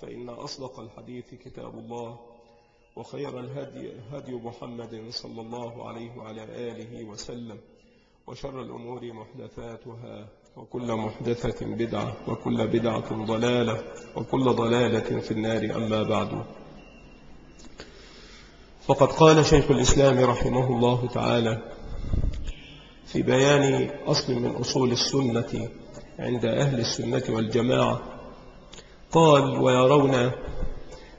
فإن أصدق الحديث كتاب الله وخير الهدي هدي محمد صلى الله عليه وعلى آله وسلم وشر الأمور محدثاتها وكل محدثة بدعة وكل بدعة ضلالة وكل ضلالة في النار أما بعد. فقد قال شيخ الإسلام رحمه الله تعالى في بيان أصل من أصول السنة عند أهل السنة والجماعة قال ويرون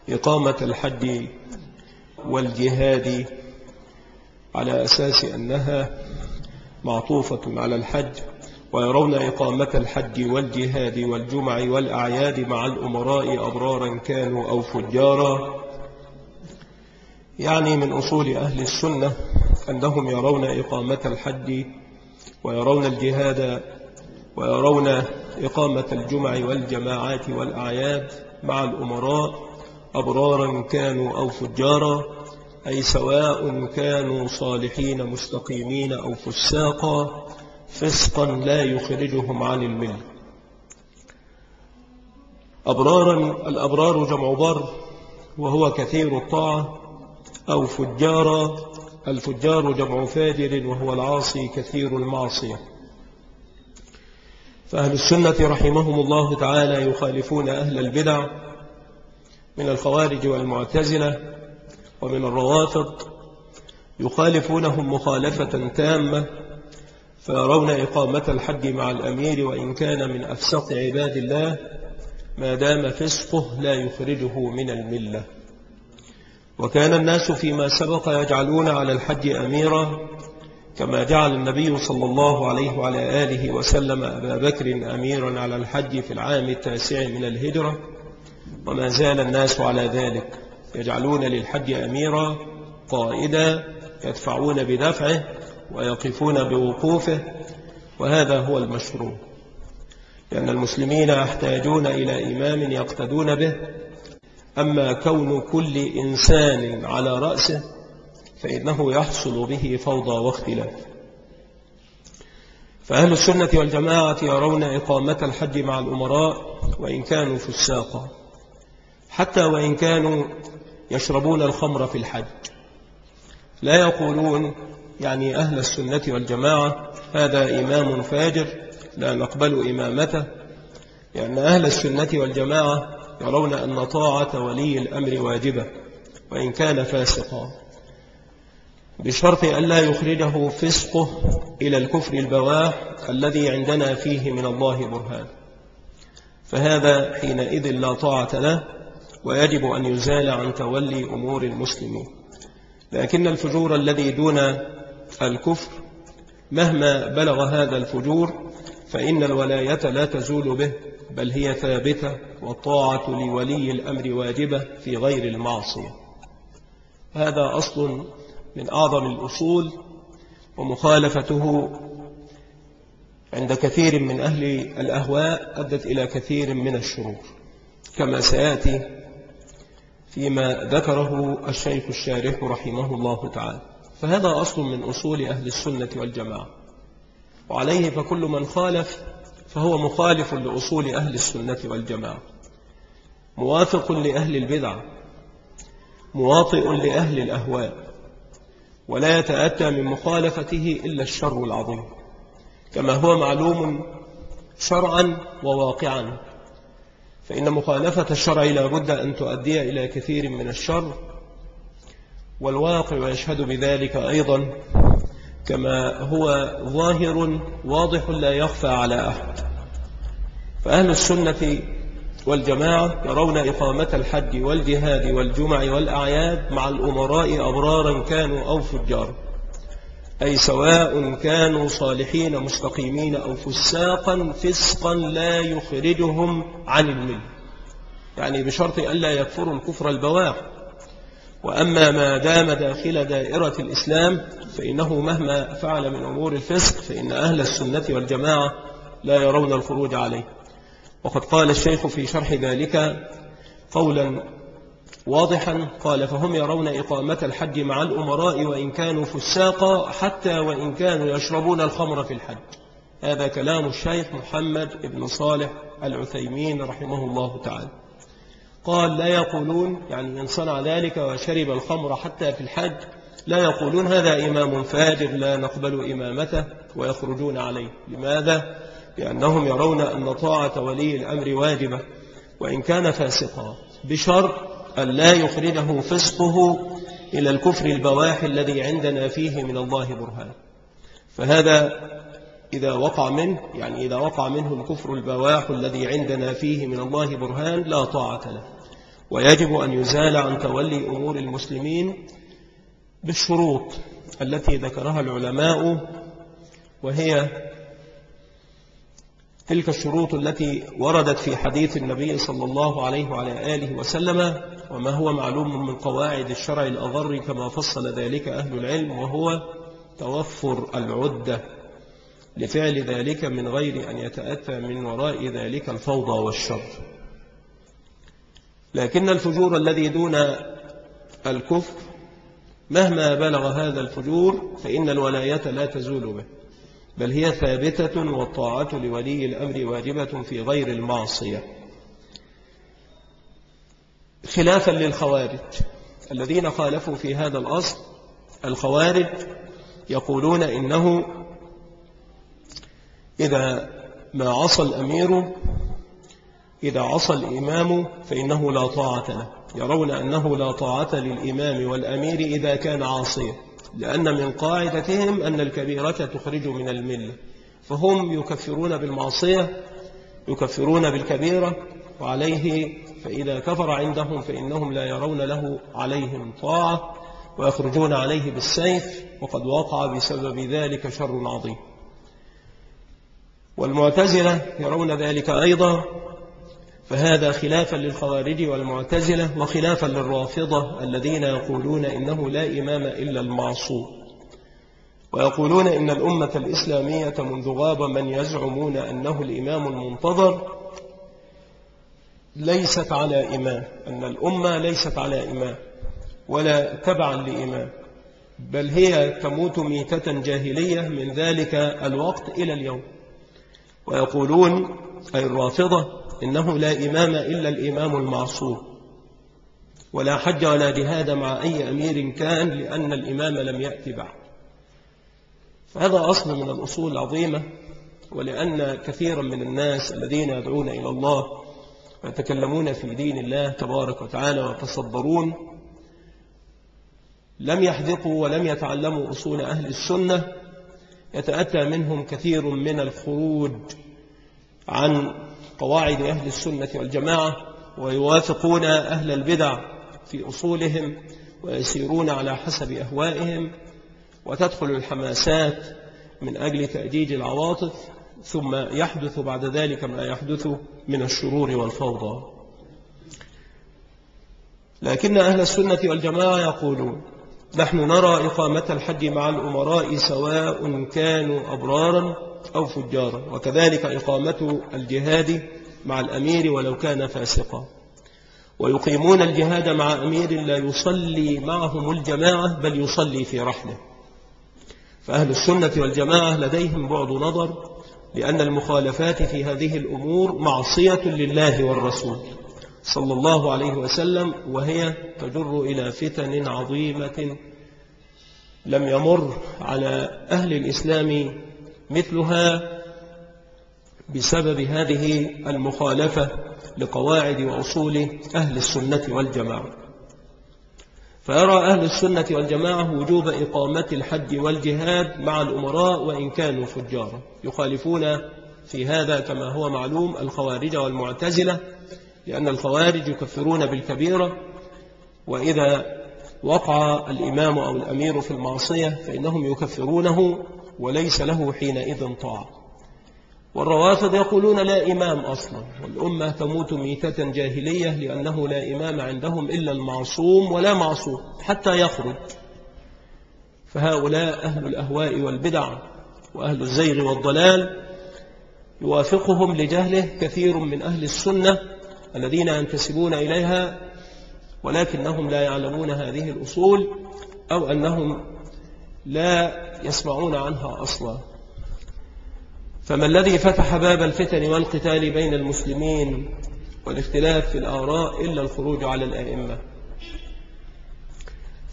إقامة الحج والجهاد على أساس أنها معطوفة على الحج ويرون إقامة الحج والجهاد والجمع والأعياد مع الأمراء أبرارا كانوا أو فجارا. يعني من أصول أهل السنة أنهم يرون إقامة الحج ويرون الجهاد ويرون إقامة الجمع والجماعات والأعياد مع الأمراء أبرارا كانوا أو فجارا أي سواء كانوا صالحين مستقيمين أو فساقا فسقا لا يخرجهم عن المل أبرارا الأبرار جمع بر وهو كثير الطاعة أو فجارا الفجار جمع فاجر وهو العاصي كثير المعصية. فأهل السنة رحمهم الله تعالى يخالفون أهل البدع من الخوارج والمعتزلة ومن الروافض يخالفونهم مخالفة تامة فيرون إقامة الحج مع الأمير وإن كان من أفسق عباد الله ما دام فسقه لا يخرجه من الملة. وكان الناس فيما سبق يجعلون على الحج أميرا كما جعل النبي صلى الله عليه وعلى آله وسلم أبا بكر أميرا على الحج في العام التاسع من الهجرة وما زال الناس على ذلك. يجعلون للحج أميرا قائدا يدفعون بدفعه ويقفون بوقوفه وهذا هو المشروع. لأن المسلمين يحتاجون إلى إمام يقتدون به أما كون كل إنسان على رأسه فإنه يحصل به فوضى واختلاف. فأهل السنة والجماعة يرون إقامة الحج مع الأمراء وإن كانوا فساقا. حتى وإن كانوا يشربون الخمر في الحج. لا يقولون يعني أهل السنة والجماعة هذا إمام فاجر لا نقبل إمامته لأن أهل السنة والجماعة يرون أن طاعة ولي الأمر واجبة وإن كان فاسقا. بشرط أن لا يخرجه فسقه إلى الكفر البواح الذي عندنا فيه من الله برهان. فهذا حينئذ لا طاعة له ويجب أن يزال عن تولي أمور المسلمين. لكن الفجور الذي دون الكفر مهما بلغ هذا الفجور فإن الولاية لا تزول به بل هي ثابتة والطاعة لولي الأمر واجبة في غير المعصية. هذا أصل من أعظم الأصول ومخالفته عند كثير من أهل الأهواء أدت إلى كثير من الشرور كما سيأتي فيما ذكره الشيخ الشارح رحمه الله تعالى. فهذا أصل من أصول أهل السنة والجماعة. وعليه فكل من خالف فهو مخالف لأصول أهل السنة والجماعة. موافق لأهل البدع مواطئ لأهل الأهواء ولا يتأتى من مخالفته إلا الشر العظيم. كما هو معلوم شرعا وواقعا. فإن مخالفة الشرع لا بد أن تؤدي إلى كثير من الشر والواقع يشهد بذلك أيضا كما هو ظاهر واضح لا يخفى على أحد. فأهل السنة والجماعة يرون إقامة الحج والجهاد والجمع والأعياد مع الأمراء أبرارا كانوا أو فجارا أي سواء كانوا صالحين مستقيمين أو فساقا فسقا لا يخرجهم عن المل يعني بشرط ألا يكفروا الكفر البواح وأما ما دام داخل دائرة الإسلام فإنه مهما فعل من أمور الفسق فإن أهل السنة والجماعة لا يرون الخروج عليه. وقد قال الشيخ في شرح ذلك قولا واضحا قال فهم يرون إقامة الحج مع الأمراء وإن كانوا فساقا حتى وإن كانوا يشربون الخمر في الحج. هذا كلام الشيخ محمد بن صالح العثيمين رحمه الله تعالى. قال لا يقولون يعني إن صنع ذلك وشرب الخمر حتى في الحج لا يقولون هذا إمام فاجر لا نقبل إمامته ويخرجون عليه. لماذا؟ لأنهم يرون أن طاعة ولي الأمر واجبة وإن كان فاسقا بشرط أن لا يخرجه فسقه إلى الكفر البواح الذي عندنا فيه من الله برهان. فهذا إذا وقع منه يعني إذا وقع منه الكفر البواح الذي عندنا فيه من الله برهان لا طاعة له. ويجب أن يزال عن تولي أمور المسلمين بالشروط التي ذكرها العلماء وهي تلك الشروط التي وردت في حديث النبي صلى الله عليه وعلى آله وسلم وما هو معلوم من قواعد الشرع الأضر كما فصل ذلك أهل العلم وهو توفر العدة لفعل ذلك من غير أن يتأتى من وراء ذلك الفوضى والشر. لكن الفجور الذي دون الكفر مهما بلغ هذا الفجور فإن الولاية لا تزول به. بل هي ثابتة والطاعة لولي الأمر واجبة في غير المعصية. خلافا للخوارج. الذين خالفوا في هذا الأصل الخوارج يقولون إنه إذا ما عصى الأمير إذا عصى الإمام فإنه لا طاعة له. يرون أنه لا طاعة للإمام والأمير إذا كان عاصيا. لأن من قاعدتهم أن الكبيرة تخرج من الملة فهم يكفرون بالمعصية يكفرون بالكبيرة وعليه فإذا كفر عندهم فإنهم لا يرون له عليهم طاعة ويخرجون عليه بالسيف وقد وقع بسبب ذلك شر عظيم. والمعتزلة يرون ذلك أيضا فهذا خلافا للخوارج والمعتزلة وخلافا للرافضة الذين يقولون إنه لا إمام إلا المعصوم. ويقولون إن الأمة الإسلامية منذ غاب من يزعمون أنه الإمام المنتظر ليست على إمام أن الأمة ليست على إمام ولا تبعا لإمام بل هي تموت ميتة جاهلية من ذلك الوقت إلى اليوم. ويقولون أي الرافضة إنه لا إمام إلا الإمام المعصوم. ولا حج ولا جهاد مع أي أمير كان لأن الإمام لم يأتي بعد. فهذا أصل من الأصول العظيمة ولأن كثيرا من الناس الذين يدعون إلى الله ويتكلمون في دين الله تبارك وتعالى ويتصدرون لم يحذقوا ولم يتعلموا أصول أهل السنة يتأتى منهم كثير من الخروج عن قواعد أهل السنة والجماعة ويوافقون أهل البدع في أصولهم ويسيرون على حسب أهوائهم وتدخل الحماسات من أجل تأجيج العواطف ثم يحدث بعد ذلك ما يحدث من الشرور والفوضى. لكن أهل السنة والجماعة يقولون نحن نرى إقامة الحج مع الأمراء سواء كانوا أبرارا أو فجارا وكذلك إقامة الجهاد مع الأمير ولو كان فاسقا. ويقيمون الجهاد مع أمير لا يصلي معهم الجماعة بل يصلي في رحلة. فأهل السنة والجماعة لديهم بعض نظر لأن المخالفات في هذه الأمور معصية لله والرسول صلى الله عليه وسلم وهي تجر إلى فتن عظيمة لم يمر على أهل الإسلام مثلها بسبب هذه المخالفة لقواعد وأصول أهل السنة والجماعة. فيرى أهل السنة والجماعة وجوب إقامة الحج والجهاد مع الأمراء وإن كانوا فجارا. يخالفون في هذا كما هو معلوم الخوارج والمعتزلة لأن الخوارج يكفرون بالكبيرة وإذا وقع الإمام أو الأمير في المعصية فإنهم يكفرونه وليس له حينئذ طاعة والروافض يقولون لا إمام أصلا. والأمة تموت ميتة جاهلية لأنه لا إمام عندهم إلا المعصوم ولا معصوم حتى يخرج. فهؤلاء أهل الأهواء والبدع وأهل الزيغ والضلال يوافقهم لجهله كثير من أهل السنة الذين ينتسبون إليها ولكنهم لا يعلمون هذه الأصول أو أنهم لا يسمعون عنها أصلا. فما الذي فتح باب الفتن والقتال بين المسلمين والاختلاف في الآراء إلا الخروج على الأئمة.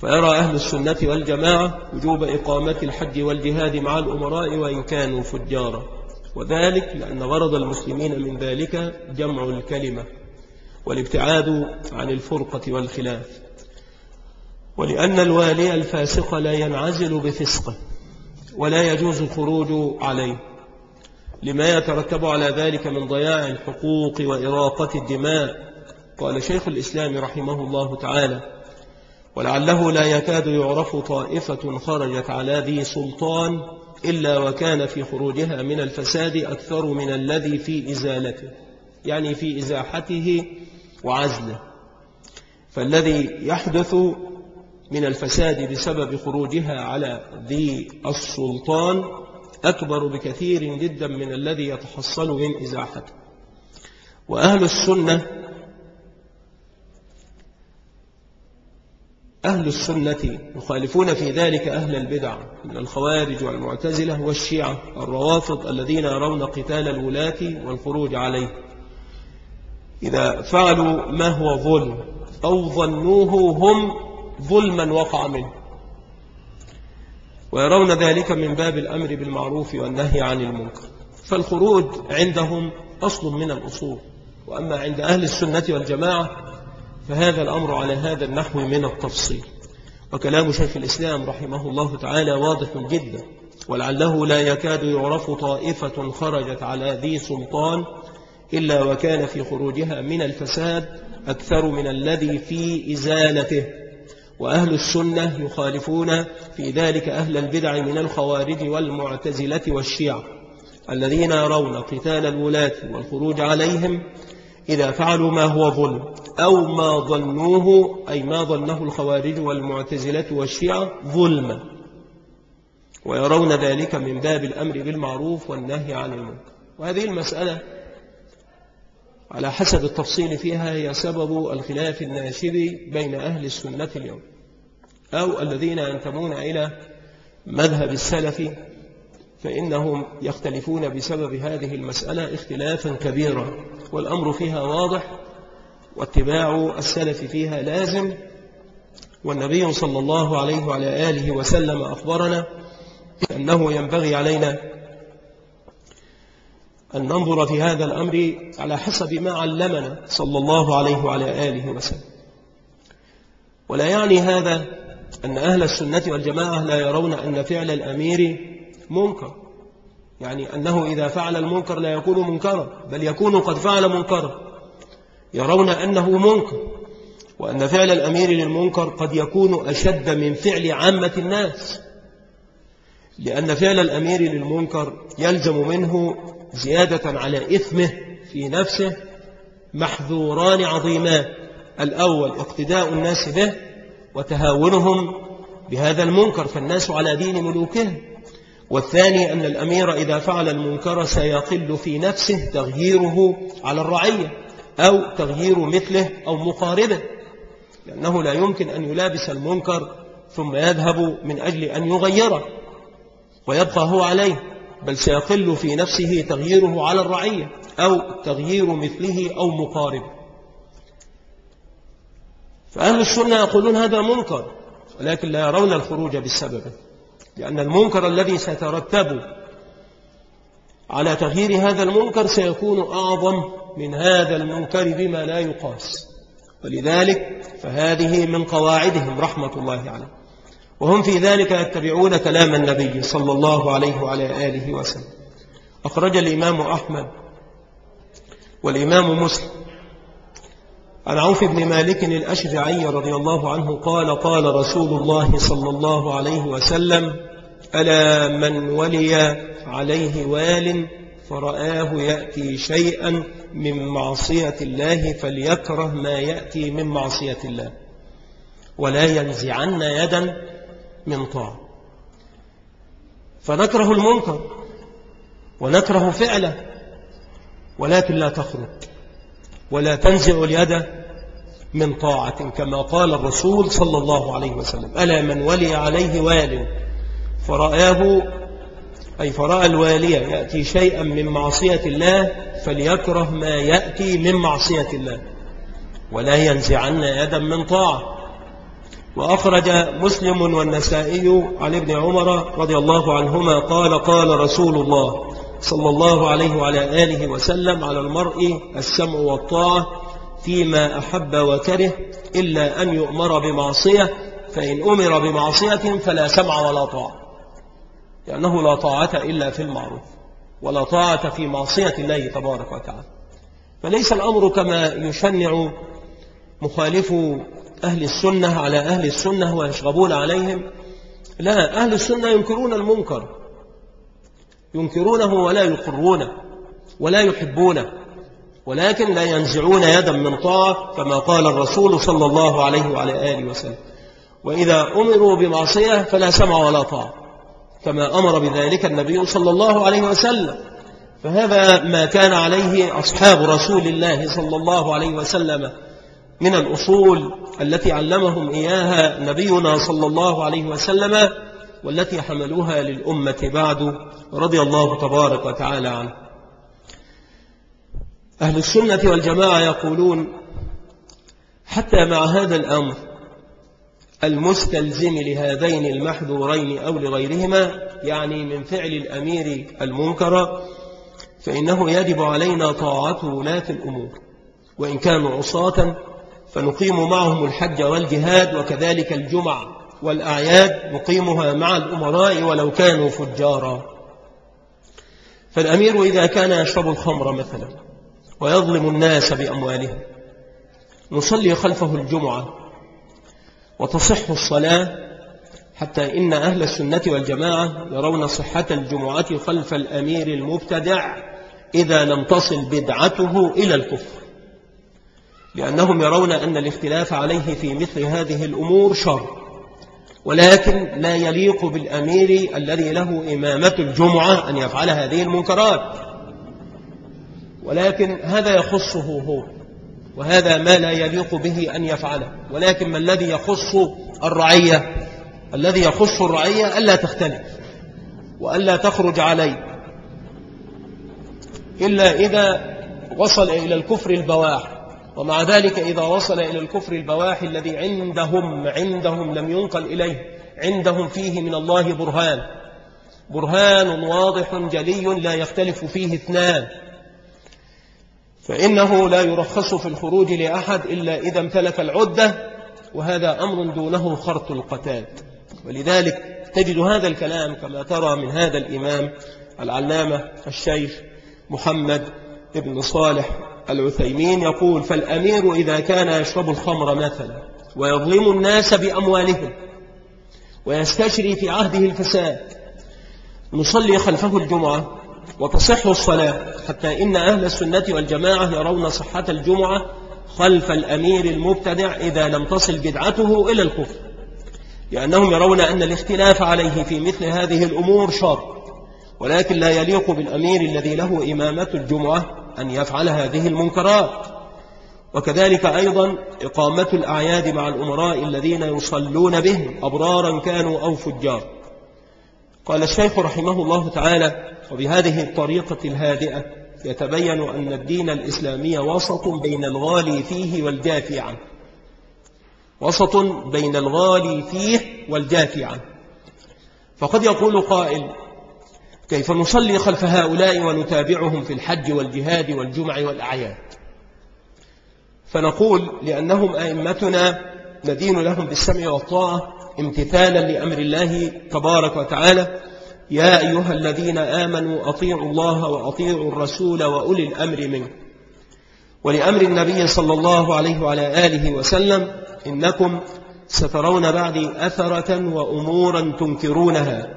فيرى أهل السنة والجماعة وجوب إقامة الحج والجهاد مع الأمراء وإن كانوا فجارا. وذلك لأن غرض المسلمين من ذلك جمع الكلمة والابتعاد عن الفرقة والخلاف. ولأن الوالي الفاسق لا ينعزل بفسقه ولا يجوز الخروج عليه لما يترتب على ذلك من ضياع الحقوق وإراقة الدماء. قال شيخ الإسلام رحمه الله تعالى ولعله لا يكاد يعرف طائفة خرجت على ذي سلطان إلا وكان في خروجها من الفساد أكثر من الذي في إزالته يعني في إزاحته وعزله. فالذي يحدث من الفساد بسبب خروجها على ذي السلطان أكبر بكثير جدا من الذي يتحصل من إزاحته وأهل السنة أهل السنة يخالفون في ذلك أهل البدع من الخوارج والمعتزلة والشيعة الروافض الذين يرون قتال الولاة والخروج عليه. إذا فعلوا ما هو ظلم أو ظنوه هم ظلما وقع منه. ويرون ذلك من باب الأمر بالمعروف والنهي عن المنكر. فالخروج عندهم أصل من الأصول. وأما عند أهل السنة والجماعة فهذا الأمر على هذا النحو من التفصيل. وكلام شيخ الإسلام رحمه الله تعالى واضح جدا. ولعله لا يكاد يعرف طائفة خرجت على ذي سلطان إلا وكان في خروجها من الفساد أكثر من الذي في إزالته. وأهل السنة يخالفون في ذلك أهل البدع من الخوارج والمعتزلة والشيع الذين يرون قتال الولاة والخروج عليهم إذا فعلوا ما هو ظلم أو ما ظنوه أي ما ظنه الخوارج والمعتزلة والشيعة ظلما. ويرون ذلك من باب الأمر بالمعروف والنهي عن المنكر. وهذه المسألة على حسب التفصيل فيها هي سبب الخلاف الناشب بين أهل السنة اليوم أو الذين ينتمون إلى مذهب السلف فإنهم يختلفون بسبب هذه المسألة اختلافا كبيرا والأمر فيها واضح واتباع السلف فيها لازم والنبي صلى الله عليه وعلى آله وسلم أخبرنا أنه ينبغي علينا أن ننظر في هذا الأمر على حسب ما علمنا صلى الله عليه وعلى آله وسلم. ولا يعني هذا أن أهل السنة والجماعة لا يرون أن فعل الأمير منكر. يعني أنه إذا فعل المنكر لا يكون منكرا بل يكون قد فعل منكرا. يرون أنه منكر وأن فعل الأمير للمنكر قد يكون أشد من فعل عامة الناس. لأن فعل الأمير للمنكر يلزم منه زيادة على إثمه في نفسه محذوران عظيمان الأول اقتداء الناس به وتهاونهم بهذا المنكر فالناس على دين ملوكهم والثاني أن الأمير إذا فعل المنكر سيقل في نفسه تغييره على الرعية أو تغيير مثله أو مقاربه لأنه لا يمكن أن يلابس المنكر ثم يذهب من أجل أن يغيره. ويبقى هو عليه بل سيقل في نفسه تغييره على الرعية أو تغيير مثله أو مقاربه. فأهل السنة يقولون هذا منكر ولكن لا يرون الخروج بالسبب لأن المنكر الذي سيترتب على تغيير هذا المنكر سيكون أعظم من هذا المنكر بما لا يقاس. ولذلك فهذه من قواعدهم رحمة الله عليه وهم في ذلك يتبعون كلام النبي صلى الله عليه وعلى آله وسلم. أخرج الإمام أحمد والإمام مسلم. عن عوف بن مالك الأشجعي رضي الله عنه قال قال رسول الله صلى الله عليه وسلم ألا من ولي عليه وال فرآه يأتي شيئا من معصية الله فليكره ما يأتي من معصية الله. ولا ينزعن يدا من طاعة. فنكره المنكر ونكره فعله ولكن لا تخرج ولا تنزع اليد من طاعة كما قال الرسول صلى الله عليه وسلم ألا من ولي عليه وال فرآه أي فرأى الوالية يأتي شيئا من معصية الله فليكره ما يأتي من معصية الله ولا ينزعن يدا من طاعة. وأخرج مسلم والنسائي عن ابن عمر رضي الله عنهما قال قال رسول الله صلى الله عليه وعلى آله وسلم على المرء السمع والطاعة فيما أحب وكره إلا أن يؤمر بمعصية فإن أمر بمعصية فلا سمع ولا طاعة. لأنه لا طاعة إلا في المعروف ولا طاعة في معصية الله تبارك وتعالى. فليس الأمر كما يشنع مخالف أهل السنة على أهل السنة ويشغبون عليهم. لا أهل السنة ينكرون المنكر. ينكرونه ولا يقرونه ولا يحبونه ولكن لا ينزعون يدا من طاعة كما قال الرسول صلى الله عليه وعلى آله وسلم. وإذا أمروا بمعصية فلا سمع ولا طاعة كما أمر بذلك النبي صلى الله عليه وسلم. فهذا ما كان عليه أصحاب رسول الله صلى الله عليه وسلم من الأصول التي علمهم إياها نبينا صلى الله عليه وسلم والتي حملوها للأمة بعد رضي الله تبارك وتعالى عنه. أهل السنة والجماعة يقولون حتى مع هذا الأمر المستلزم لهذين المحذورين أو لغيرهما يعني من فعل الأمير المنكر فإنه يجب علينا طاعة ولاة الأمور وإن كانوا عصاة فنقيم معهم الحج والجهاد وكذلك الجمع والأعياد نقيمها مع الأمراء ولو كانوا فجارا. فالأمير إذا كان يشرب الخمر مثلا ويظلم الناس بأموالهم نصلي خلفه الجمعة وتصح الصلاة حتى إن أهل السنة والجماعة يرون صحة الجمعة خلف الأمير المبتدع إذا لم تصل بدعته إلى الكفر. لأنهم يرون أن الاختلاف عليه في مثل هذه الأمور شر ولكن لا يليق بالأمير الذي له إمامة الجمعة أن يفعل هذه المنكرات. ولكن هذا يخصه هو وهذا ما لا يليق به أن يفعله. ولكن ما الذي يخص الرعية؟ الذي يخص الرعية ألا تختلف وألا تخرج عليه إلا إذا وصل إلى الكفر البواح ومع ذلك إذا وصل إلى الكفر البواح الذي عندهم عندهم لم ينقل إليه عندهم فيه من الله برهان. برهان واضح جلي لا يختلف فيه اثنان. فإنه لا يرخص في الخروج لأحد إلا إذا امتلك العدة وهذا أمر دونه خرط القتال. ولذلك تجد هذا الكلام كما ترى من هذا الإمام العلامة الشيخ محمد ابن صالح العثيمين يقول فالأمير إذا كان يشرب الخمر مثلا ويظلم الناس بأموالهم ويستشري في عهده الفساد نصلي خلفه الجمعة وتصح الصلاة حتى إن أهل السنة والجماعة يرون صحة الجمعة خلف الأمير المبتدع إذا لم تصل بدعته إلى الكفر لأنهم يرون أن الاختلاف عليه في مثل هذه الأمور شر ولكن لا يليق بالأمير الذي له إمامة الجمعة أن يفعل هذه المنكرات. وكذلك أيضا إقامة الأعياد مع الأمراء الذين يصلون بهم أبرارا كانوا أو فجار. قال الشيخ رحمه الله تعالى وبهذه الطريقة الهادئة يتبين أن الدين الإسلامي وسط بين الغالي فيه والجافي عنه وسط بين الغالي فيه والجافي عنه فقد يقول قائل كيف نصلي خلف هؤلاء ونتابعهم في الحج والجهاد والجمع والأعياد. فنقول لأنهم أئمتنا ندين لهم بالسمع والطاعة امتثالا لأمر الله تبارك وتعالى. يا أيها الذين آمنوا أطيعوا الله وأطيعوا الرسول وأولي الأمر منه ولأمر النبي صلى الله عليه وعلى آله وسلم إنكم سترون بعدي أثرة وأمورا تنكرونها.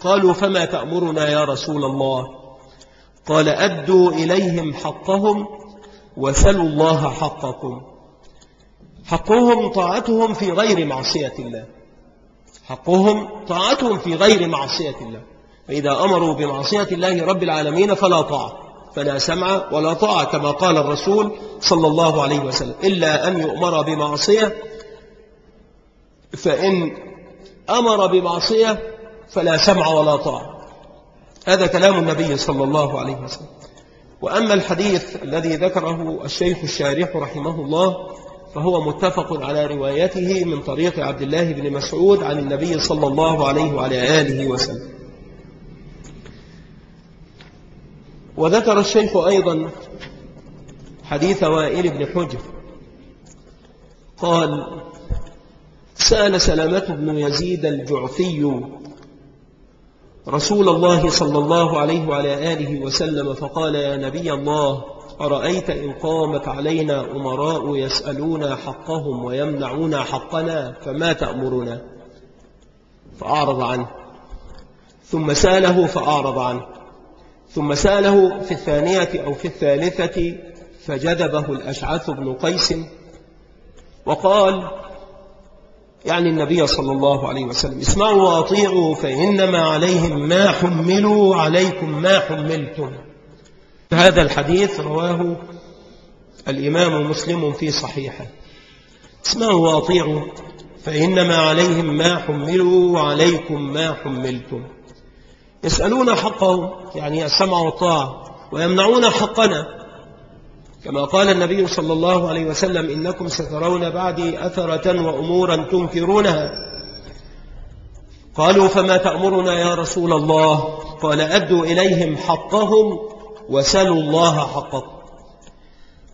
قالوا فما تأمرنا يا رسول الله؟ قال أدوا إليهم حقهم وسلوا الله حقكم. حقهم طاعتهم في غير معصية الله. حقهم طاعتهم في غير معصية الله. فإذا أمروا بمعصية الله رب العالمين فلا طاعة فلا سمع ولا طاعة كما قال الرسول صلى الله عليه وسلم. إلا أن يؤمر بمعصية فإن أمر بمعصية فلا سمع ولا طاعة. هذا كلام النبي صلى الله عليه وسلم. وأما الحديث الذي ذكره الشيخ الشارح رحمه الله فهو متفق على روايته من طريق عبد الله بن مسعود عن النبي صلى الله عليه وعلى آله وسلم. وذكر الشيخ أيضا حديث وائل بن حجر. قال سأل سلامة بن يزيد الجعفي رسول الله صلى الله عليه وعلى آله وسلم فقال يا نبي الله أرأيت إن قامت علينا أمراء يسألون حقهم ويمنعون حقنا فما تأمرنا؟ فأعرض عنه. ثم سأله فأعرض عنه. ثم سأله في الثانية أو في الثالثة فجذبه الأشعث بن قيس وقال يعني النبي صلى الله عليه وسلم اسمعوا وأطيعوا فإنما عليهم ما حملوا عليكم ما حملتم. هذا الحديث رواه الإمام مسلم في صحيحه. اسمعوا وأطيعوا فإنما عليهم ما حملوا وعليكم ما حملتم. يسألون حقهم يعني السمع والطاعة ويمنعون حقنا. كما قال النبي صلى الله عليه وسلم إنكم سترون بعدي أثرة وأمورا تنكرونها. قالوا فما تأمرنا يا رسول الله؟ قال أدوا إليهم حقهم وسلوا الله حقكم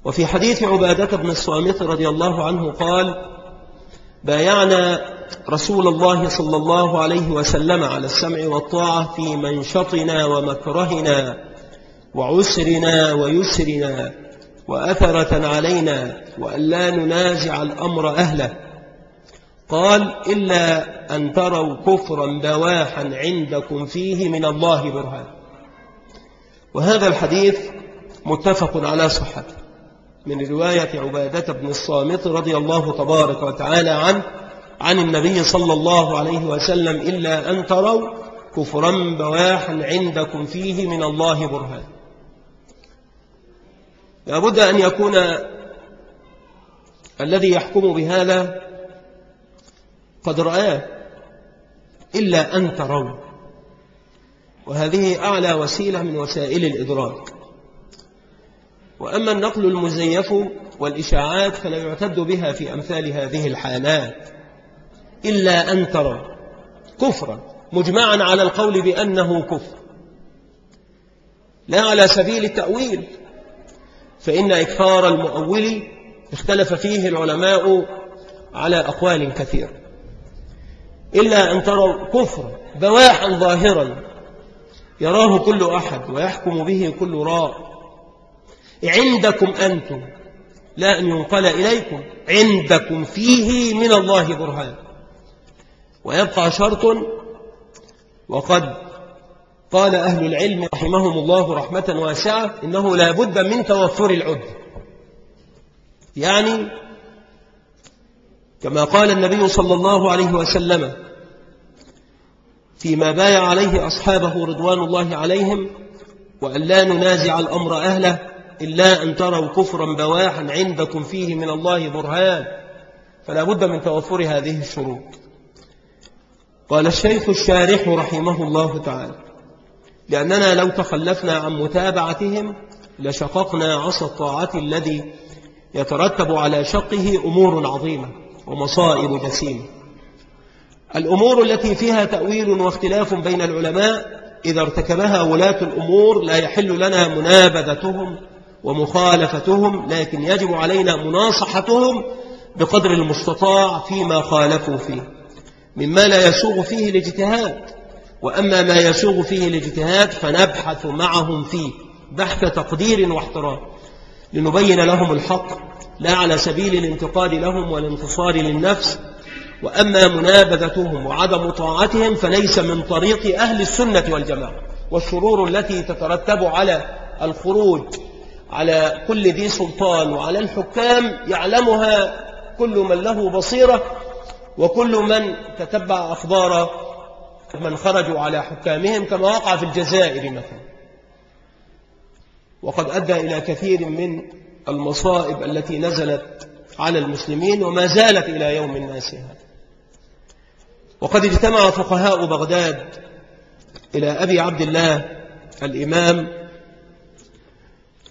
وفي حديث عبادة بن الصامت رضي الله عنه قال بايعنا رسول الله صلى الله عليه وسلم على السمع والطاعة في منشطنا ومكرهنا وعسرنا ويسرنا. وأثرة علينا وأن لا ننازع الأمر أهله. قال إلا أن تروا كفرا بواحا عندكم فيه من الله برهان. وهذا الحديث متفق على صحته من رواية عبادة بن الصامت رضي الله تبارك وتعالى عنه عن النبي صلى الله عليه وسلم إلا أن تروا كفرا بواحا عندكم فيه من الله برهان. لابد أن يكون الذي يحكم بهذا قد رآه إلا أن تروا وهذه أعلى وسيلة من وسائل الإدراك. وأما النقل المزيف والإشاعات فلا يعتد بها في أمثال هذه الحالات إلا أن ترى كفرا مجمعا على القول بأنه كفر. لا على سبيل التأويل. فإن إكثار المؤول اختلف فيه العلماء على أقوال كثيرة إلا أن تروا كفر بواحا ظاهرا يراه كل أحد ويحكم به كل راء. عندكم أنتم لا أن ينقل إليكم عندكم فيه من الله برهان. ويبقى شرط وقد قال أهل العلم رحمهم الله رحمة واسعة إنه لا بد من توفر العد. يعني كما قال النبي صلى الله عليه وسلم فيما بايع عليه أصحابه رضوان الله عليهم وأن لا ننازع الأمر أهله إلا أن تروا كفرا بواحا عندكم فيه من الله برهان فلا بد من توفر هذه الشروط. قال الشيخ الشارح رحمه الله تعالى لأننا لو تخلفنا عن متابعتهم لشققنا عصى الطاعة الذي يترتب على شقه أمور عظيمة ومصائب جسيمة. الأمور التي فيها تأويل واختلاف بين العلماء إذا ارتكبها ولاة الأمور لا يحل لنا منابذتهم ومخالفتهم لكن يجب علينا مناصحتهم بقدر المستطاع فيما خالفوا فيه مما لا يسوغ فيه الاجتهاد. وأما ما يسوغ فيه الاجتهاد فنبحث معهم فيه. بحث تقدير واحترام. لنبين لهم الحق لا على سبيل الانتقاد لهم والانتصار للنفس. وأما منابذتهم وعدم طاعتهم فليس من طريق أهل السنة والجماعة. والشرور التي تترتب على الخروج على كل ذي سلطان وعلى الحكام يعلمها كل من له بصيرة وكل من تتبع أخبار من خرجوا على حكامهم كما وقع في الجزائر مثلا. وقد أدى إلى كثير من المصائب التي نزلت على المسلمين وما زالت إلى يوم الناس هذا. وقد اجتمع فقهاء بغداد إلى أبي عبد الله الإمام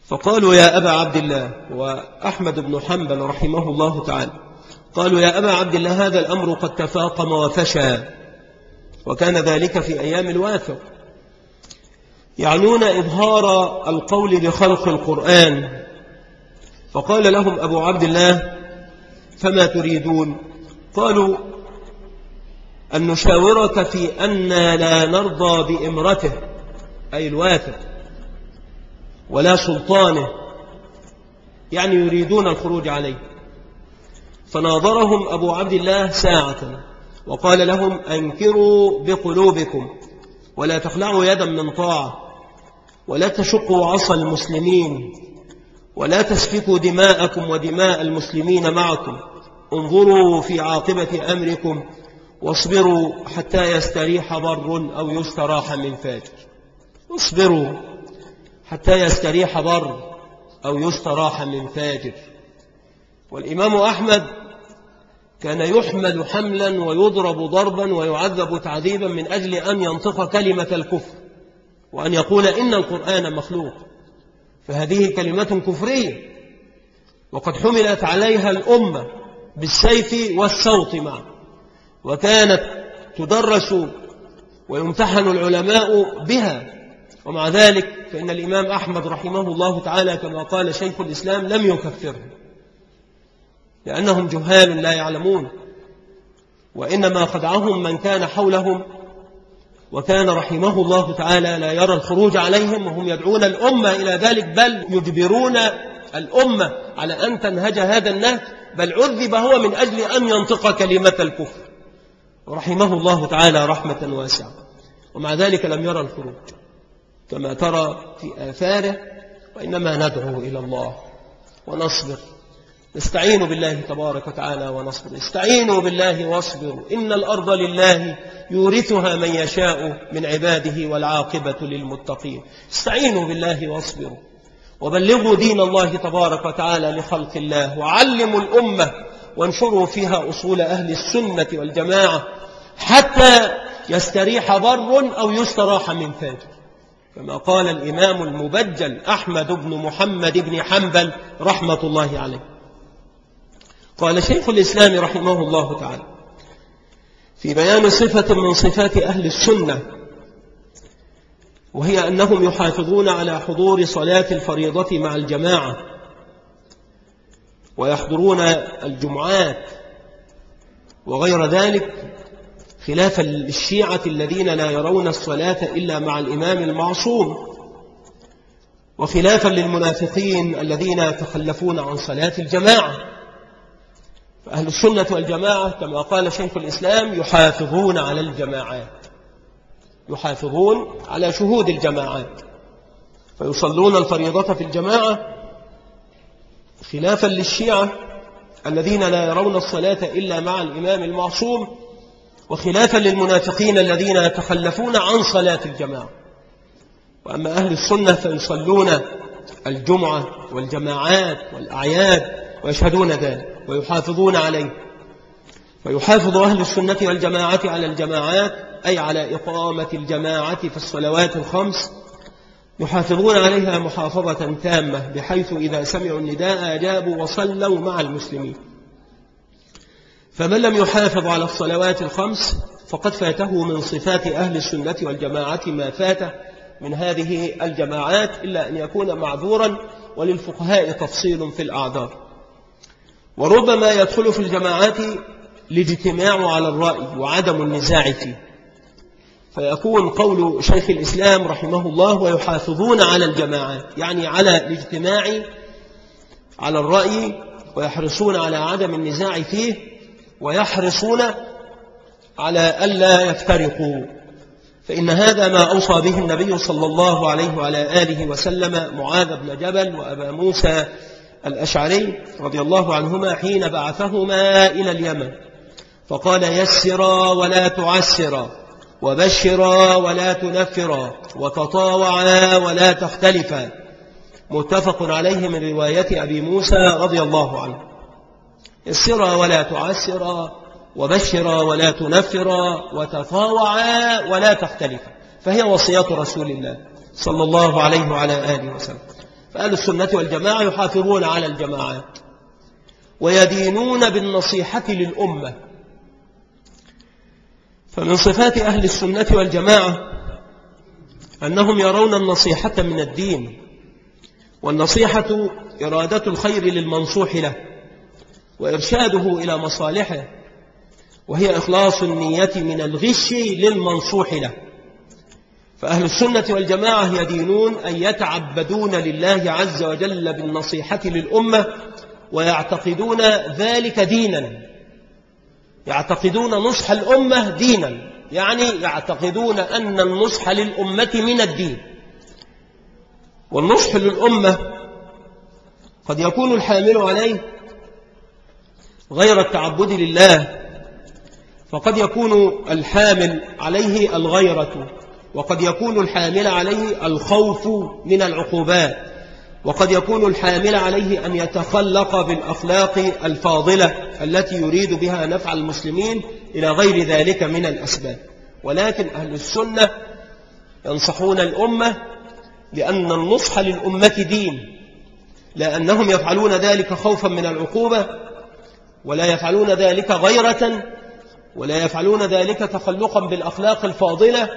فقالوا يا أبا عبد الله وأحمد بن حنبل رحمه الله تعالى قالوا يا أبا عبد الله هذا الأمر قد تفاقم وفشى. وكان ذلك في أيام الواثق يعنون إظهار القول بخلق القرآن. فقال لهم أبو عبد الله فما تريدون؟ قالوا أن نشاورك في أن لا نرضى بإمرته أي الواثق ولا سلطانه. يعني يريدون الخروج عليه. فناظرهم أبو عبد الله ساعة. وقال لهم أنكروا بقلوبكم ولا تخلعوا يدا من طاعة ولا تشقوا عصى المسلمين ولا تسفكوا دماءكم ودماء المسلمين معكم انظروا في عاقبة أمركم واصبروا حتى يستريح بر أو يستراح من فاجر اصبروا حتى يستريح بر أو يستراح من فاجر والإمام أحمد كان يحمل حملا ويضرب ضربا ويعذب تعذيبا من أجل أن ينطق كلمة الكفر وأن يقول إن القرآن مخلوق فهذه كلمة كفرية. وقد حملت عليها الأمة بالسيف والصوت معا وكانت تدرس ويمتحن العلماء بها. ومع ذلك فإن الإمام أحمد رحمه الله تعالى كما قال شيخ الإسلام لم يكفرهم لأنهم جهال لا يعلمون وإنما خدعهم من كان حولهم وكان رحمه الله تعالى لا يرى الخروج عليهم وهم يدعون الأمة إلى ذلك بل يجبرون الأمة على أن تنهج هذا النهج بل عذب هو من أجل أن ينطق كلمة الكفر. رحمه الله تعالى رحمة واسعة ومع ذلك لم يرى الخروج كما ترى في آثاره وإنما ندعو إلى الله ونصبر. نستعين بالله تبارك وتعالى ونصبر. استعينوا بالله واصبروا. إن الأرض لله يورثها من يشاء من عباده والعاقبة للمتقين. استعينوا بالله واصبروا. وبلغوا دين الله تبارك وتعالى لخلق الله. وعلموا الأمة. وانشروا فيها أصول أهل السنة والجماعة. حتى يستريح بر أو يستراح من فاجر كما قال الإمام المبجل أحمد بن محمد بن حنبل رحمة الله عليه. قال شيخ الإسلام رحمه الله تعالى في بيان صفة من صفات أهل السنة وهي أنهم يحافظون على حضور صلاة الفريضة مع الجماعة ويحضرون الجمعات وغير ذلك خلافا للشيعة الذين لا يرون الصلاة إلا مع الإمام المعصوم وخلافا للمنافقين الذين يتخلفون عن صلاة الجماعة. فأهل السنة والجماعة كما قال شيخ الإسلام يحافظون على الجماعات. يحافظون على شهود الجماعات. فيصلون الفريضة في الجماعة خلافا للشيعة الذين لا يرون الصلاة إلا مع الإمام المعصوم وخلافا للمنافقين الذين يتخلفون عن صلاة الجماعة. وأما أهل السنة فيصلون الجمعة والجماعات والأعياد ويشهدون ذلك ويحافظون عليه. فيحافظ أهل السنة والجماعة على الجماعات أي على إقامة الجماعة في الصلوات الخمس. يحافظون عليها محافظة تامة بحيث إذا سمعوا النداء أجابوا وصلوا مع المسلمين. فمن لم يحافظ على الصلوات الخمس فقد فاته من صفات أهل السنة والجماعة ما فاته من هذه الجماعات إلا أن يكون معذورا وللفقهاء تفصيل في الأعذار. وربما يدخل في الجماعات الاجتماع على الرأي وعدم النزاع فيه. فيكون قول شيخ الإسلام رحمه الله ويحافظون على الجماعات يعني على الاجتماع على الرأي ويحرصون على عدم النزاع فيه ويحرصون على ألا يفترقوا. فإن هذا ما أوصى به النبي صلى الله عليه وعلى آله وسلم معاذ بن جبل وأبا موسى الأشعري رضي الله عنهما حين بعثهما إلى اليمن فقال يسرا ولا تعسرا وبشرا ولا تنفرا وتطاوعا ولا تختلفا. متفق عليه من رواية أبي موسى رضي الله عنه. يسرا ولا تعسرا وبشرا ولا تنفرا وتطاوعا ولا تختلفا. فهي وصيات رسول الله صلى الله عليه وعلى آله وسلم. فأهل السنة والجماعة يحافظون على الجماعات ويدينون بالنصيحة للأمة. فمن صفات أهل السنة والجماعة أنهم يرون النصيحة من الدين والنصيحة إرادة الخير للمنصوح له وإرشاده إلى مصالحه وهي إخلاص النية من الغش للمنصوح له. فأهل السنة والجماعة يدينون أن يتعبدون لله عز وجل بالنصيحة للأمة ويعتقدون ذلك دينا. يعتقدون نصح الأمة دينا. يعني يعتقدون أن النصح للأمة من الدين. والنصح للأمة قد يكون الحامل عليه غير التعبد لله فقد يكون الحامل عليه الغيرة. وقد يكون الحامل عليه الخوف من العقوبات وقد يكون الحامل عليه أن يتخلق بالأخلاق الفاضلة التي يريد بها نفع المسلمين إلى غير ذلك من الأسباب. ولكن أهل السنة ينصحون الأمة لأن النصح للأمة دين لأنهم يفعلون ذلك خوفا من العقوبة ولا يفعلون ذلك غيرة ولا يفعلون ذلك تخلقا بالأخلاق الفاضلة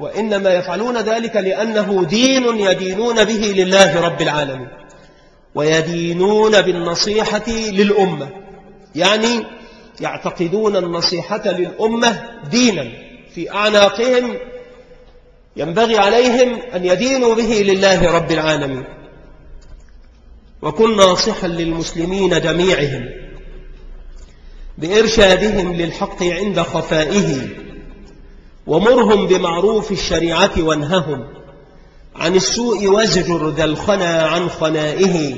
وإنما يفعلون ذلك لأنه دين يدينون به لله رب العالمين. ويدينون بالنصيحة للأمة. يعني يعتقدون النصيحة للأمة دينا. في أعناقهم ينبغي عليهم أن يدينوا به لله رب العالمين. وكن ناصحا للمسلمين جميعهم. بإرشادهم للحق عند خفائه. ومرهم بمعروف الشريعة وانههم. عن السوء وازجر ذا الخنا عن خنائه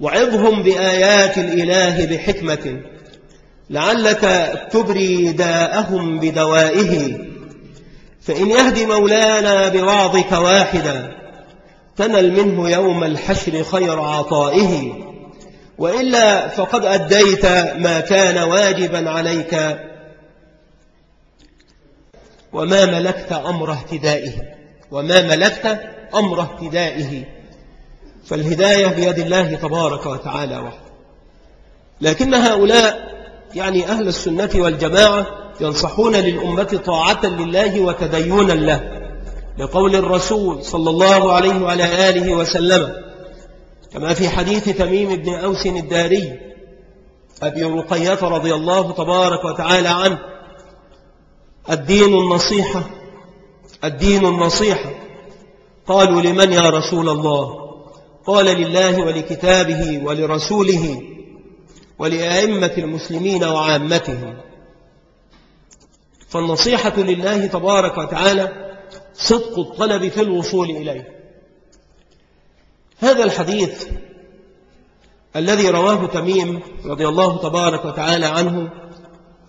وعظهم بآيات الإله بحكمة. لعلك تبري داءهم بدوائه. فإن يهدي مولانا بوعظك واحدا تنل منه يوم الحشر خير عطائه. وإلا فقد أديت ما كان واجبا عليك. وما ملكت أمر اهتدائه وما ملكت أمر اهتدائه. فالهداية بيد الله تبارك وتعالى وحده. لكن هؤلاء يعني أهل السنة والجماعة ينصحون للأمة طاعة لله وتدينا له لقول الرسول صلى الله عليه وعلى آله وسلم كما في حديث تميم بن أوس الداري أبي رقية رضي الله تبارك وتعالى عنه الدين النصيحة الدين النصيحة. قالوا لمن يا رسول الله؟ قال لله ولكتابه ولرسوله ولأئمة المسلمين وعامتهم. فالنصيحة لله تبارك وتعالى صدق الطلب في الوصول إليه. هذا الحديث الذي رواه تميم رضي الله تبارك وتعالى عنه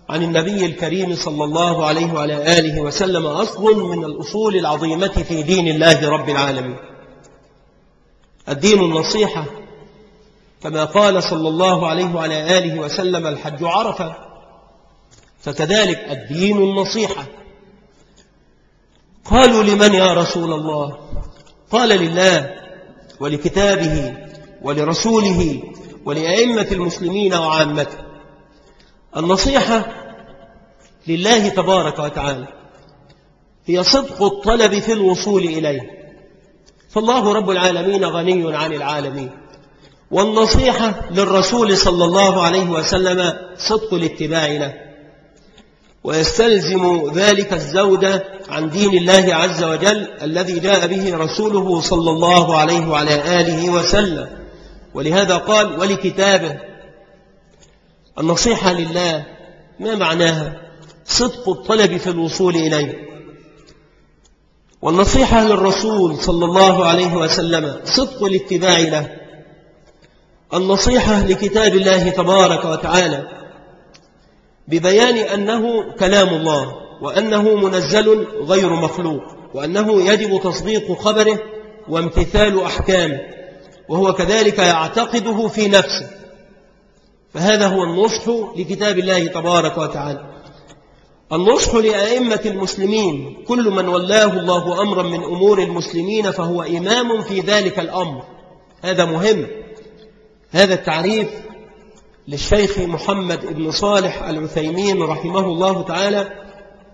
عن النبي الكريم صلى الله عليه وعلى آله وسلم أصل من الأصول العظيمة في دين الله رب العالمين. الدين النصيحة كما قال صلى الله عليه وعلى آله وسلم الحج عرفة فكذلك الدين النصيحة. قالوا لمن يا رسول الله؟ قال لله ولكتابه ولرسوله ولأئمة المسلمين وعامته. النصيحة لله تبارك وتعالى هي صدق الطلب في الوصول إليه. فالله رب العالمين غني عن العالمين. والنصيحة للرسول صلى الله عليه وسلم صدق الاتباع له ويستلزم ذلك الزود عن دين الله عز وجل الذي جاء به رسوله صلى الله عليه وعلى آله وسلم. ولهذا قال ولكتابه النصيحة لله ما معناها؟ صدق الطلب في الوصول إليه. والنصيحة للرسول صلى الله عليه وسلم صدق الاتباع له. النصيحة لكتاب الله تبارك وتعالى ببيان أنه كلام الله وأنه منزل غير مخلوق وأنه يجب تصديق خبره وامتثال أحكامه وهو كذلك يعتقده في نفسه. فهذا هو النصح لكتاب الله تبارك وتعالى. النصح لأئمة المسلمين كل من ولاه الله أمرا من أمور المسلمين فهو إمام في ذلك الأمر. هذا مهم. هذا التعريف للشيخ محمد بن صالح العثيمين رحمه الله تعالى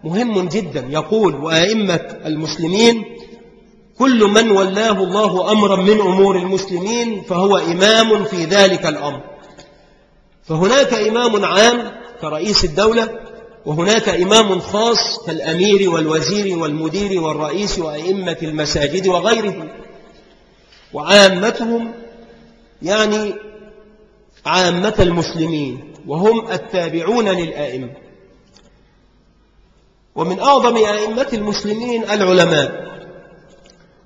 مهم جدا. يقول وأئمة المسلمين كل من ولاه الله أمرا من أمور المسلمين فهو إمام في ذلك الأمر. فهناك إمام عام كرئيس الدولة وهناك إمام خاص كالأمير والوزير والمدير والرئيس وأئمة المساجد وغيرهم. وعامتهم يعني عامة المسلمين وهم التابعون للآئمة. ومن أعظم أئمة المسلمين العلماء.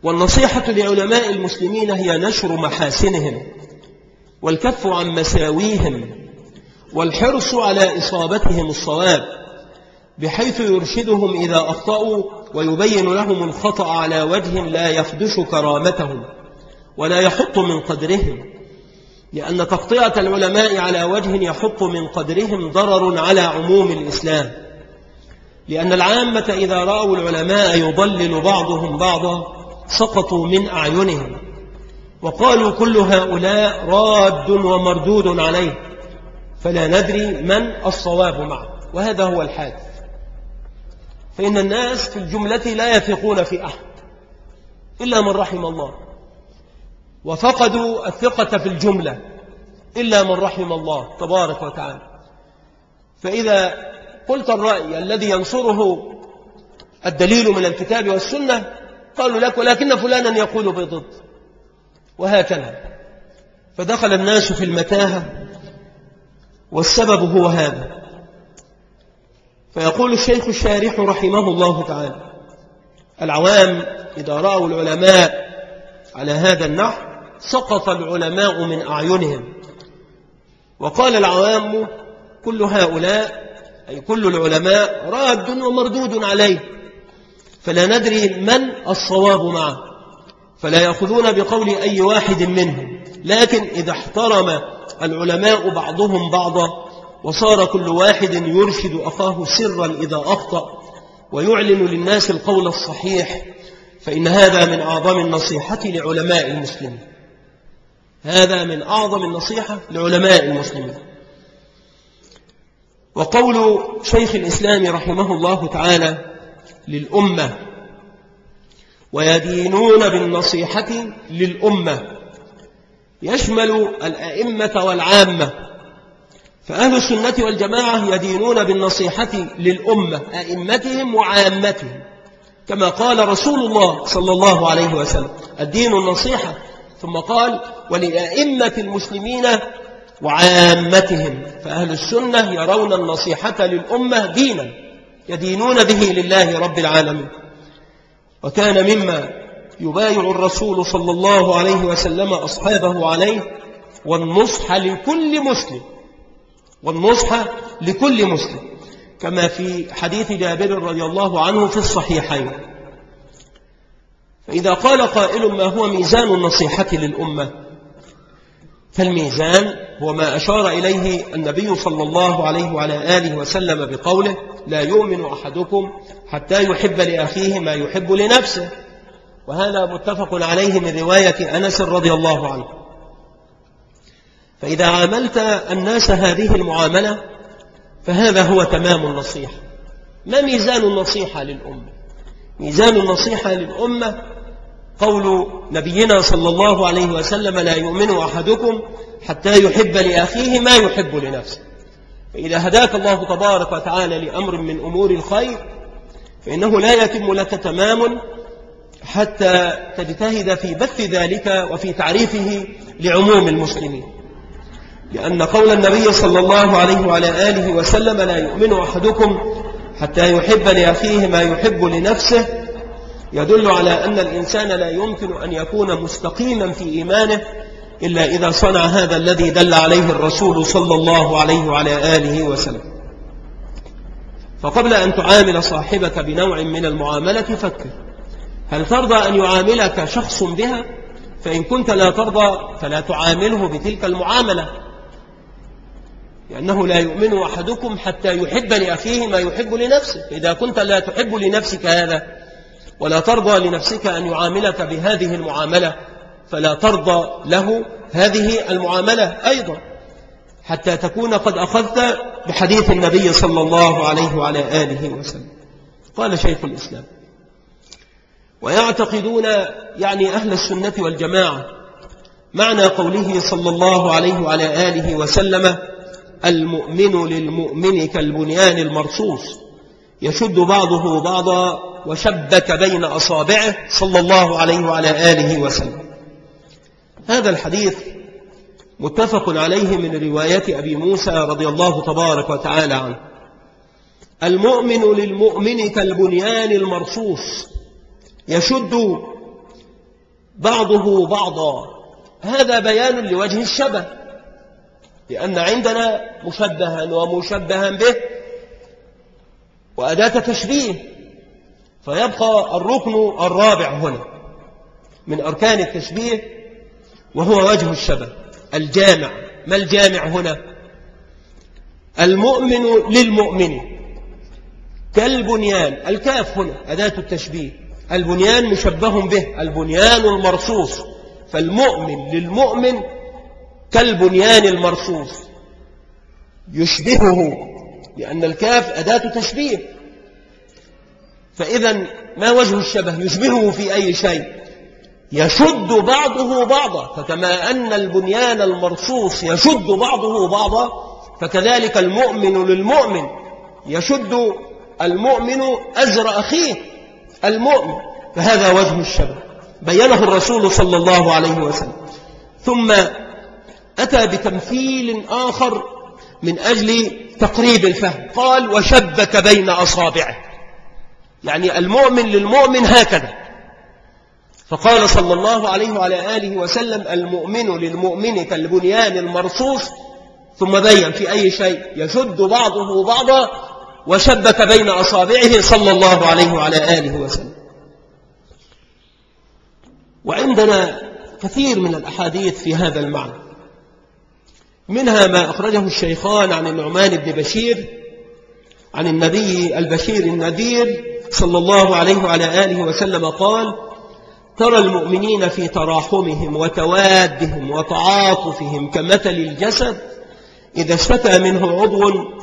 والنصيحة لعلماء المسلمين هي نشر محاسنهم والكف عن مساويهم. والحرص على إصابتهم الصواب بحيث يرشدهم إذا أخطأوا ويبين لهم الخطأ على وجه لا يخدش كرامتهم ولا يحط من قدرهم لأن تقطيعة العلماء على وجه يحط من قدرهم ضرر على عموم الإسلام لأن العامة إذا رأوا العلماء يضلل بعضهم بعضا سقطوا من أعينهم وقالوا كل هؤلاء راد ومردود عليه. فلا ندري من الصواب معه. وهذا هو الحادث. فإن الناس في الجملة لا يثقون في أحد إلا من رحم الله. وفقدوا الثقة في الجملة إلا من رحم الله تبارك وتعالى. فإذا قلت الرأي الذي ينصره الدليل من الكتاب والسنة قالوا لك ولكن فلانا يقول بضد. وهكذا. فدخل الناس في المتاهة والسبب هو هذا. فيقول الشيخ الشارح رحمه الله تعالى العوام إذا رأوا العلماء على هذا النحو سقط العلماء من أعينهم. وقال العوام كل هؤلاء أي كل العلماء راد ومردود عليه فلا ندري من الصواب معه. فلا يأخذون بقول أي واحد منهم لكن إذا احترم العلماء بعضهم بعضا وصار كل واحد يرشد أخاه سرا إذا أخطأ ويعلن للناس القول الصحيح فإن هذا من أعظم النصيحة لعلماء المسلمين. هذا من أعظم النصيحة لعلماء المسلمين. وقول شيخ الإسلام رحمه الله تعالى للأمة ويدينون بالنصيحة للأمة. يشمل الأئمة والعامة. فأهل السنة والجماعة يدينون بالنصيحة للأمة أئمتهم وعامتهم. كما قال رسول الله صلى الله عليه وسلم الدين النصيحة. ثم قال ولأئمة المسلمين وعامتهم. فأهل السنة يرون النصيحة للأمة دينا يدينون به لله رب العالمين. وكان مما يبايع الرسول صلى الله عليه وسلم أصحابه عليه والنصح لكل مسلم والنصح لكل مسلم. كما في حديث جابر رضي الله عنه في الصحيحين. فإذا قال قائل ما هو ميزان النصيحة للأمة؟ فالميزان هو ما أشار إليه النبي صلى الله عليه وعلى آله وسلم بقوله لا يؤمن أحدكم حتى يحب لأخيه ما يحب لنفسه. وهذا متفق عليه من رواية أنس رضي الله عنه. فإذا عاملت الناس هذه المعاملة فهذا هو تمام النصيحة. ما ميزان النصيحة للأمة؟ ميزان النصيحة للأمة قول نبينا صلى الله عليه وسلم لا يؤمن أحدكم حتى يحب لأخيه ما يحب لنفسه. فإذا هداك الله تبارك وتعالى لأمر من أمور الخير فإنه لا يتم لك تمام حتى تجتهد في بث ذلك وفي تعريفه لعموم المسلمين. لأن قول النبي صلى الله عليه وعلى آله وسلم لا يؤمن أحدكم حتى يحب لأخيه ما يحب لنفسه يدل على أن الإنسان لا يمكن أن يكون مستقيما في إيمانه إلا إذا صنع هذا الذي دل عليه الرسول صلى الله عليه وعلى آله وسلم. فقبل أن تعامل صاحبك بنوع من المعاملة فكر. هل ترضى أن يعاملك شخص بها؟ فإن كنت لا ترضى فلا تعامله بتلك المعاملة. لأنه لا يؤمن أحدكم حتى يحب لأخيه ما يحب لنفسه. إذا كنت لا تحب لنفسك هذا ولا ترضى لنفسك أن يعاملك بهذه المعاملة فلا ترضى له هذه المعاملة أيضا. حتى تكون قد أخذت بحديث النبي صلى الله عليه وعلى آله وسلم. قال شيخ الإسلام ويعتقدون يعني أهل السنة والجماعة معنى قوله صلى الله عليه وعلى آله وسلم المؤمن للمؤمن كالبنيان المرصوص. يشد بعضه بعضا وشبك بين أصابعه صلى الله عليه وعلى آله وسلم. هذا الحديث متفق عليه من رواية أبي موسى رضي الله تبارك وتعالى عنه. المؤمن للمؤمن كالبنيان المرصوص. يشد بعضه بعضا. هذا بيان لوجه الشبه لأن عندنا مشبها ومشبها به وأداة تشبيه فيبقى الركن الرابع هنا من أركان التشبيه وهو وجه الشبه الجامع. ما الجامع هنا؟ المؤمن للمؤمن كالبنيان الكاف هنا أداة التشبيه. البنيان مشبه به البنيان المرصوص. فالمؤمن للمؤمن كالبنيان المرصوص. يشبهه لأن الكاف أداة تشبيه. فإذا ما وجه الشبه؟ يشبهه في أي شيء. يشد بعضه بعضا. فكما أن البنيان المرصوص يشد بعضه بعضا فكذلك المؤمن للمؤمن. يشد المؤمن أزر أخيه. المؤمن فهذا وجه الشبه. بينه الرسول صلى الله عليه وسلم. ثم أتى بتمثيل آخر من أجل تقريب الفهم. قال وشبك بين أصابعه. يعني المؤمن للمؤمن هكذا. فقال صلى الله عليه وعلى آله وسلم المؤمن للمؤمن كالبنيان المرصوص. ثم بين في أي شيء يشد بعضه بعضا وشبك بين أصابعه صلى الله عليه وعلى آله وسلم. وعندنا كثير من الأحاديث في هذا المعنى. منها ما أخرجه الشيخان عن النعمان بن بشير عن النبي البشير النذير صلى الله عليه وعلى آله وسلم قال ترى المؤمنين في تراحمهم وتوادهم وتعاطفهم كمثل الجسد إذا اشتكى منه عضو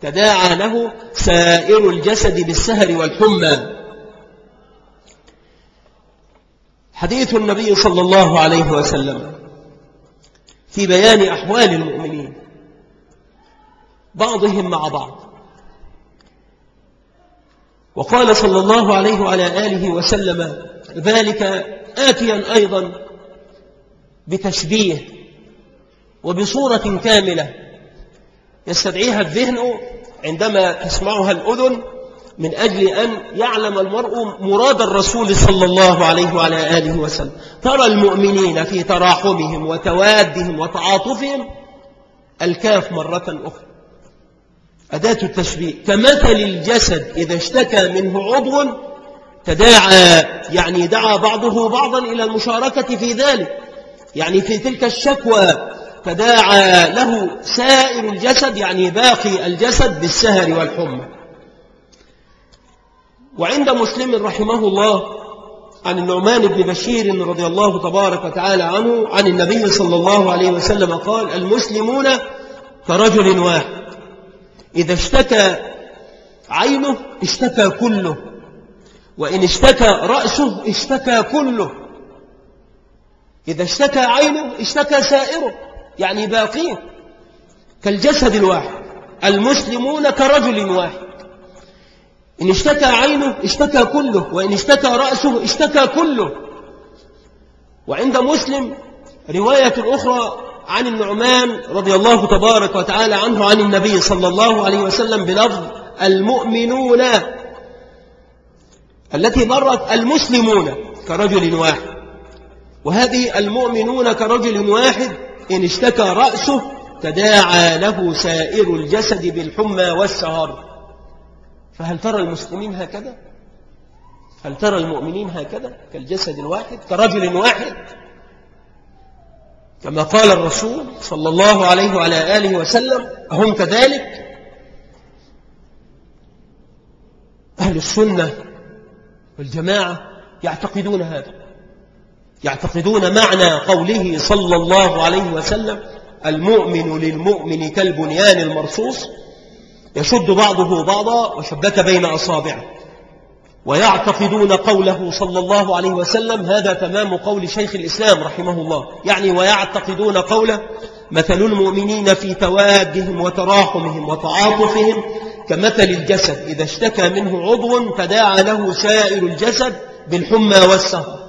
تداعى له سائر الجسد بالسهر والحمى. حديث النبي صلى الله عليه وسلم في بيان أحوال المؤمنين بعضهم مع بعض. وقال صلى الله عليه وعلى آله وسلم ذلك آتيا أيضا بتشبيه وبصورة كاملة يستدعيها الذهن عندما تسمعها الأذن من أجل أن يعلم المرء مراد الرسول صلى الله عليه وعلى آله وسلم. ترى المؤمنين في تراحمهم وتوادهم وتعاطفهم الكاف مرة أخرى. أداة التشبيه. كمثل الجسد إذا اشتكى منه عضو تداعى يعني دعا بعضه بعضا إلى المشاركة في ذلك. يعني في تلك الشكوى تداعى له سائر الجسد يعني باقي الجسد بالسهر والحمى. وعند مسلم رحمه الله عن النعمان بن بشير رضي الله تبارك وتعالى عنه عن النبي صلى الله عليه وسلم قال المسلمون كرجل واحد إذا اشتكى عينه اشتكى كله وإن اشتكى رأسه اشتكى كله إذا اشتكى عينه اشتكى سائره. يعني باقيه كالجسد الواحد المسلمون كرجل واحد. إن اشتكى عينه اشتكى كله وإن اشتكى رأسه اشتكى كله. وعند مسلم رواية أخرى عن النعمان رضي الله تبارك وتعالى عنه عن النبي صلى الله عليه وسلم بلفظ المؤمنون التي مرت المسلمون كرجل واحد. وهذه المؤمنون كرجل واحد إن اشتكى رأسه تداعى له سائر الجسد بالحمى والسهر. فهل ترى المسلمين هكذا؟ هل ترى المؤمنين هكذا كالجسد الواحد؟ كرجل واحد؟ كما قال الرسول صلى الله عليه وعلى آله وسلم هم كذلك؟ أهل السنة والجماعة يعتقدون هذا. يعتقدون معنى قوله صلى الله عليه وسلم المؤمن للمؤمن كالبنيان المرصوص يشد بعضه بعضا وشبك بين أصابعه. ويعتقدون قوله صلى الله عليه وسلم هذا تمام قول شيخ الإسلام رحمه الله. يعني ويعتقدون قوله مثل المؤمنين في توادهم وتراحمهم وتعاطفهم كمثل الجسد إذا اشتكى منه عضو تداعى له سائر الجسد بالحمى والسهر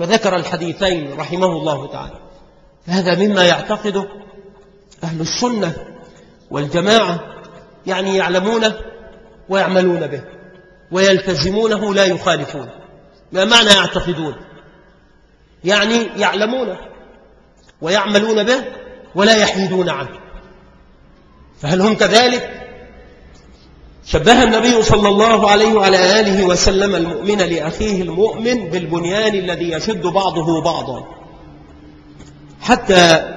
فذكر الحديثين رحمه الله تعالى. هذا مما يعتقده أهل السنة والجماعة يعني يعلمونه ويعملون به ويلتزمونه لا يخالفون. ما معنى يعتقدون؟ يعني يعلمونه ويعملون به ولا يحيدون عنه. فهل هم كذلك؟ شبه النبي صلى الله عليه وعلى آله وسلم المؤمن لأخيه المؤمن بالبنيان الذي يشد بعضه بعضا. حتى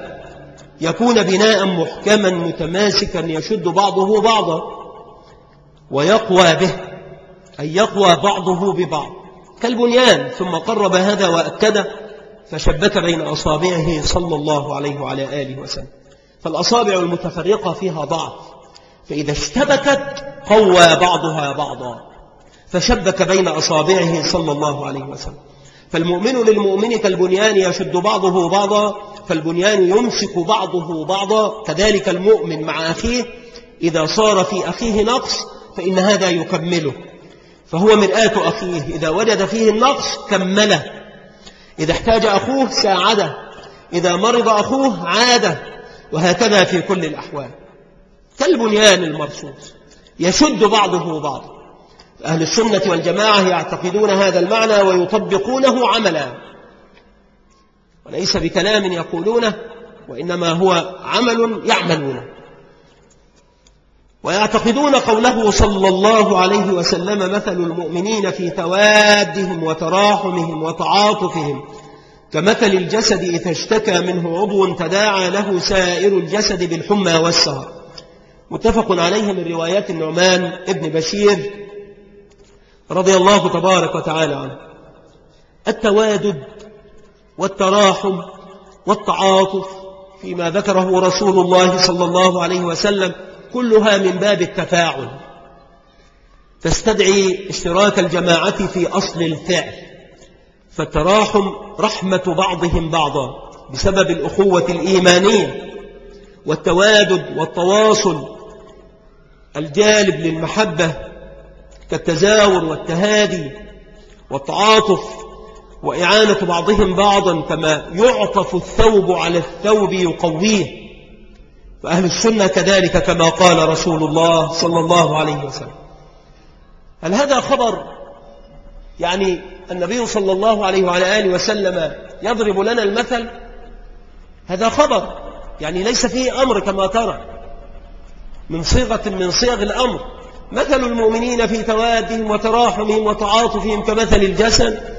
يكون بناء محكما متماسكا يشد بعضه بعضا. ويقوى به أي يقوى بعضه ببعض. كالبنيان ثم قرب هذا وأكده فشبك بين أصابعه صلى الله عليه وعلى آله وسلم. فالأصابع المتفرقة فيها ضعف. فإذا اشتبكت قوى بعضها بعضا فشبك بين أصابعه صلى الله عليه وسلم. فالمؤمن للمؤمن كالبنيان يشد بعضه بعضا فالبنيان يمسك بعضه بعضا. كذلك المؤمن مع أخيه إذا صار في أخيه نقص فإن هذا يكمله. فهو مرآة أخيه إذا وجد فيه النقص كمله. إذا احتاج أخوه ساعده إذا مرض أخوه عاده وهكذا في كل الأحوال. كالبنيان المرصوص يشد بعضه بعضا أهل السنة والجماعة يعتقدون هذا المعنى ويطبقونه عملا. وليس بكلام يقولونه وإنما هو عمل يعملونه. ويعتقدون قوله صلى الله عليه وسلم مثل المؤمنين في توادهم وتراحمهم وتعاطفهم. كمثل الجسد إذا اشتكى منه عضو تداعى له سائر الجسد بالحمى والسهر. متفق عليه من روايات النعمان ابن بشير رضي الله تبارك وتعالى عنه. التوادد والتراحم والتعاطف فيما ذكره رسول الله صلى الله عليه وسلم كلها من باب التفاعل. تستدعي اشتراك الجماعة في أصل الفعل. فالتراحم رحمة بعضهم بعضا بسبب الأخوة الإيمانية. والتوادد والتواصل الجالب للمحبة كالتزاور والتهادي والتعاطف وإعانة بعضهم بعضا كما يعطف الثوب على الثوب يقويه. فأهل السنة كذلك كما قال رسول الله صلى الله عليه وسلم. هل هذا خبر يعني النبي صلى الله عليه وعلى آله وسلم يضرب لنا المثل؟ هذا خبر. يعني ليس فيه أمر كما ترى. من صيغة من صيغ الأمر. مثل المؤمنين في توادهم وتراحمهم وتعاطفهم كمثل الجسد.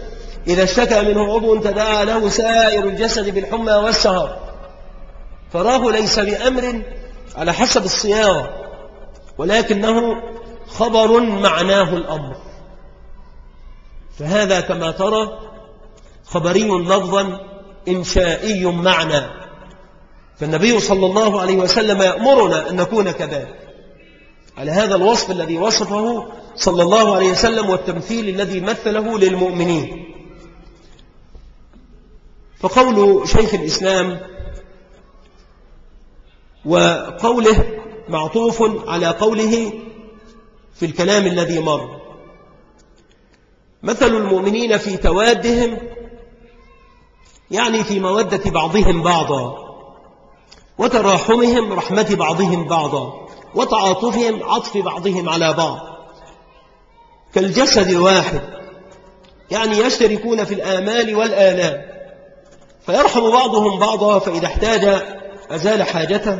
إذا اشتكى منه عضو تداعى له سائر الجسد بالحمى والسهر. فراه ليس بأمر على حسب الصياغة ولكنه خبر معناه الأمر. فهذا كما ترى خبري لفظا إنشائي معنى. فالنبي صلى الله عليه وسلم يأمرنا أن نكون كذلك. على هذا الوصف الذي وصفه صلى الله عليه وسلم والتمثيل الذي مثله للمؤمنين. فقول شيخ الإسلام وقوله معطوف على قوله في الكلام الذي مر. مثل المؤمنين في توادهم يعني في مودة بعضهم بعضا. وتراحمهم رحمة بعضهم بعضا وتعاطفهم عطف بعضهم على بعض. كالجسد الواحد يعني يشتركون في الآمال والآلام. فيرحم بعضهم بعضا فإذا احتاج أزال حاجته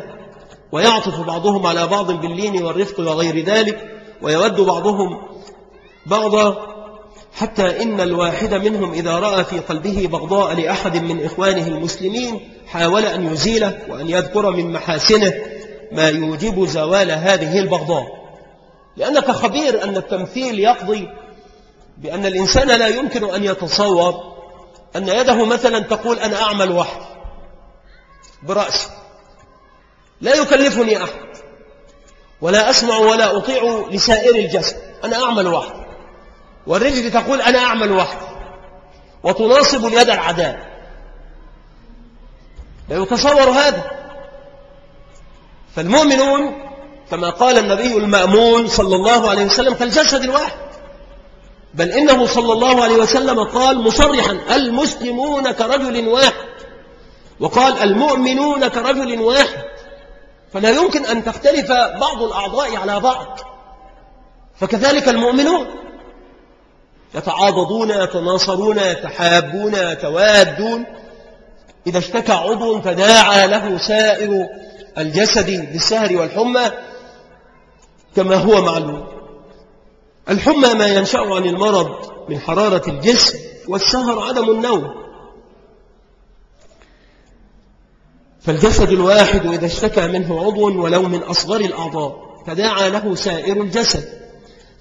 ويعطف بعضهم على بعض باللين والرفق وغير ذلك ويود بعضهم بعضا حتى إن الواحد منهم إذا رأى في قلبه بغضاء لأحد من إخوانه المسلمين حاول أن يزيله وأن يذكر من محاسنه ما يوجب زوال هذه البغضاء. لأنك خبير أن التمثيل يقضي بأن الإنسان لا يمكن أن يتصور أن يده مثلا تقول أنا أعمل وحدي برأسي لا يكلفني أحد ولا أسمع ولا أطيع لسائر الجسد أنا أعمل وحدي والرجل تقول أنا أعمل وحدي وتناصب اليد العداء. لا يتصور هذا. فالمؤمنون كما قال النبي المأمون صلى الله عليه وسلم كالجسد الواحد. بل إنه صلى الله عليه وسلم قال مصرحا المسلمون كرجل واحد. وقال المؤمنون كرجل واحد. فلا يمكن أن تختلف بعض الأعضاء على بعض. فكذلك المؤمنون. يتعاضدون يتناصرون يتحابون يتوادون. إذا اشتكى عضو تداعى له سائر الجسد بالسهر والحمى كما هو معلوم. الحمى ما ينشأ عن المرض من حرارة الجسم والسهر عدم النوم. فالجسد الواحد إذا اشتكى منه عضو ولو من أصغر الأعضاء تداعى له سائر الجسد.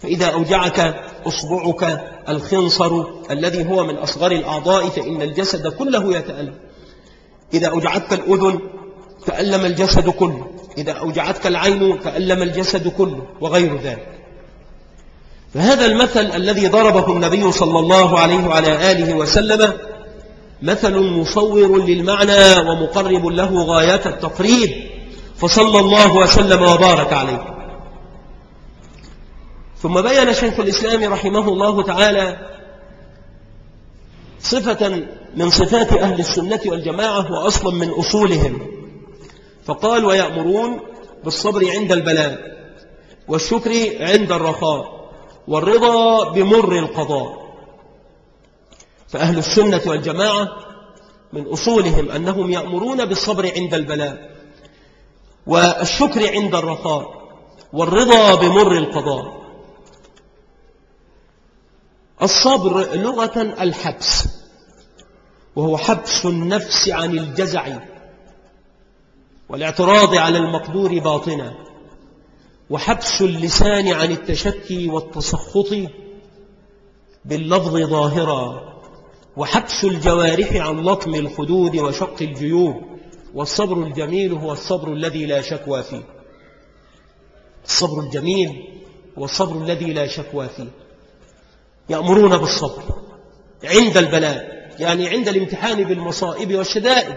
فإذا أوجعك أصبعك الخنصر الذي هو من أصغر الأعضاء فإن الجسد كله يتألم. إذا أوجعتك الأذن تألم الجسد كله. إذا أوجعتك العين تألم الجسد كله وغير ذلك. فهذا المثل الذي ضربه النبي صلى الله عليه وعلى آله وسلم مثل مصور للمعنى ومقرب له غاية التقريب فصلى الله وسلم وبارك عليه. ثم بين شيخ الإسلام رحمه الله تعالى صفة من صفات أهل السنة والجماعة وأصلا من أصولهم. فقال ويأمرون بالصبر عند البلاء والشكر عند الرخاء والرضا بمر القضاء. فأهل السنة والجماعة من أصولهم أنهم يأمرون بالصبر عند البلاء والشكر عند الرخاء والرضا بمر القضاء. الصبر لغة الحبس وهو حبس النفس عن الجزع والاعتراض على المقدور باطنا وحبس اللسان عن التشكي والتسخط باللفظ ظاهرا وحبس الجوارح عن لطم الخدود وشق الجيوب والصبر الجميل هو الصبر الذي لا شكوى فيه. الصبر الجميل هو الصبر الذي لا شكوى فيه. يأمرون بالصبر عند البلاء يعني عند الامتحان بالمصائب والشدائد.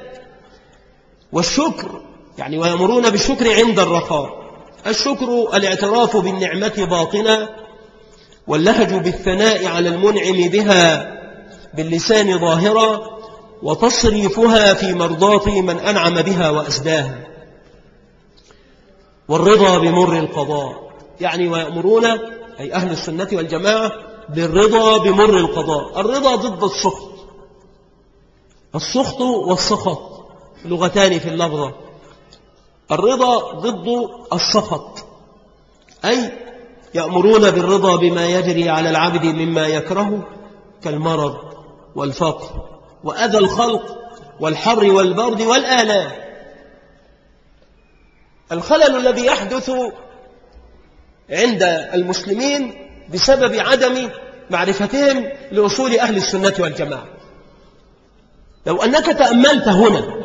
والشكر يعني ويأمرون بالشكر عند الرخاء. الشكر الاعتراف بالنعمة باطنا واللهج بالثناء على المنعم بها باللسان ظاهرا وتصريفها في مرضاة من أنعم بها وأسداها. والرضا بمر القضاء يعني ويأمرون أي أهل السنة والجماعة بالرضا بمر القضاء. الرضا ضد السخط. السخط والسخط. لغتان في اللفظة. الرضا ضد السخط. أي يأمرون بالرضا بما يجري على العبد مما يكره كالمرض والفقر وأذى الخلق والحر والبرد والآلام. الخلل الذي يحدث عند المسلمين بسبب عدم معرفتهم لأصول أهل السنة والجماعة. لو أنك تأملت هنا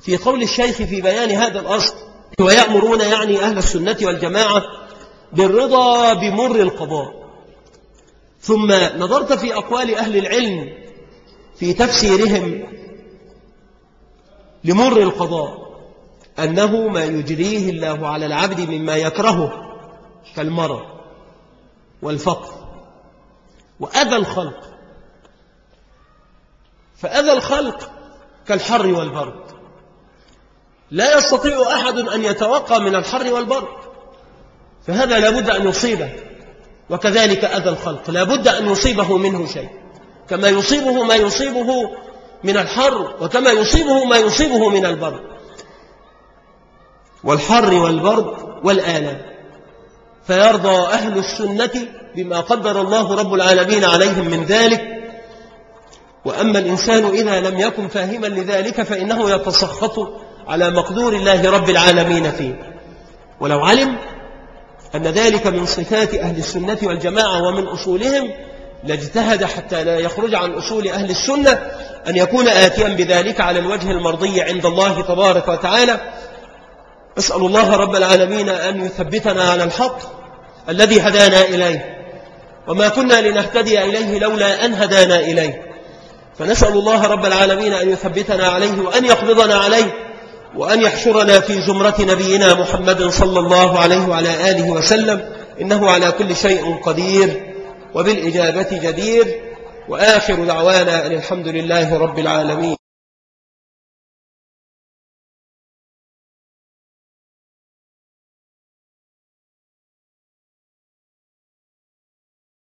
في قول الشيخ في بيان هذا الأصل ويأمرون يعني أهل السنة والجماعة بالرضا بمر القضاء. ثم نظرت في أقوال أهل العلم في تفسيرهم لمر القضاء أنه ما يجريه الله على العبد مما يكرهه كالمرض. والفقر وأذى الخلق. فأذى الخلق كالحر والبرد. لا يستطيع أحد أن يتوقى من الحر والبرد. فهذا لابد أن يصيبه وكذلك أذى الخلق. لا بد أن يصيبه منه شيء. كما يصيبه ما يصيبه من الحر وكما يصيبه ما يصيبه من البرد. والحر والبرد والآلام. فيرضى أهل السنة بما قدر الله رب العالمين عليهم من ذلك. وأما الإنسان إذا لم يكن فاهما لذلك فإنه يتسخط على مقدور الله رب العالمين فيه. ولو علم أن ذلك من صفات أهل السنة والجماعة ومن أصولهم لاجتهد حتى لا يخرج عن أصول أهل السنة أن يكون آتيا بذلك على الوجه المرضي عند الله تبارك وتعالى. أسأل الله رب العالمين أن يثبتنا على الحق. الذي هدانا إليه وما كنا لنهتدي إليه لولا أن هدانا إليه. فنسأل الله رب العالمين أن يثبتنا عليه وأن يقبضنا عليه وأن يحشرنا في زمرة نبينا محمد صلى الله عليه وعلى آله وسلم إنه على كل شيء قدير وبالإجابة جدير. وآخر دعوانا أن الحمد لله رب العالمين.